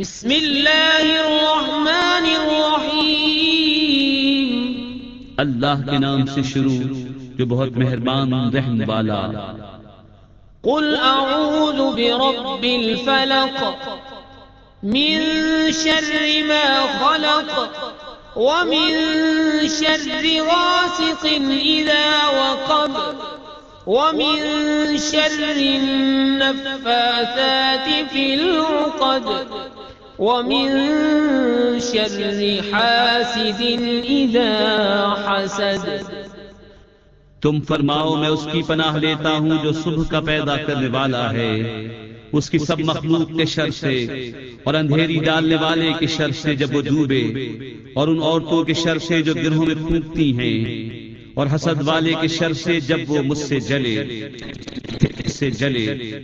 بسم الله الرحمن الرحيم اللہ کے نام سے شروع جو بہت مہربان رحم والا۔ قل أعوذ برب الفلق من شر ما خلق ومن شر غاسق إذا وقب ومن شر النفاثات في العقد. ومن شر حاسد إذا حسد. تم فرماؤ، میں اس کی پناہ لیتا ہوں جو صبح کا پیدا کرنے والا ہے۔ اس کی سب مخلوق کے شر سے اور اندھیری ڈالنے والے کے شر سے جب وہ ڈوبے اور ان عورتوں کے شر سے جو گرہوں میں پھونکتی ہیں اور حسد والے کے شر سے جب وہ مجھ سے جلے سے جلے۔